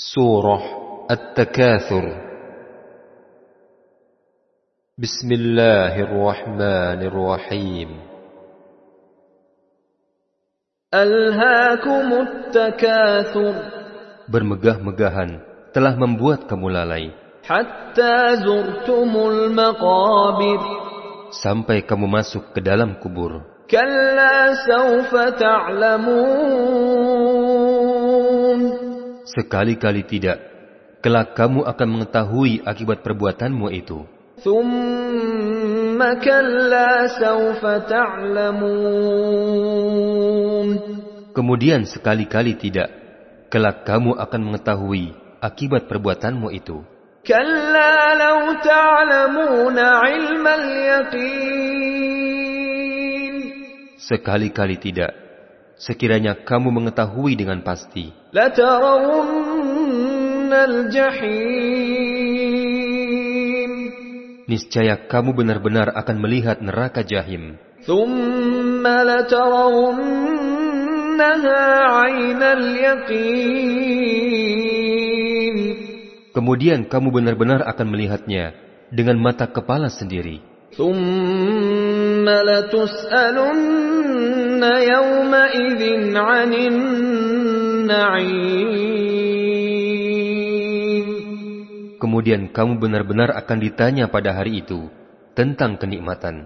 Surah At-Takathur. Bismillahirrahmanirrahim. Alhaakumut takathur Bermegah-megahan telah membuat kamu lalai. Hatta zurtumul maqabir. Sampai kamu masuk ke dalam kubur. Kalla sawfa ta'lamun Sekali-kali tidak, kelak kamu akan mengetahui akibat perbuatanmu itu. Kemudian sekali-kali tidak, kelak kamu akan mengetahui akibat perbuatanmu itu. Sekali-kali tidak, sekiranya kamu mengetahui dengan pasti, لترون الجحيم niscaya kamu benar-benar akan melihat neraka jahim. ثم لترونها عين اليقين Kemudian kamu benar-benar akan melihatnya dengan mata kepala sendiri. ثم لتسألن يومئذ عن النعيم Kemudian kamu benar-benar akan ditanya pada hari itu tentang kenikmatan.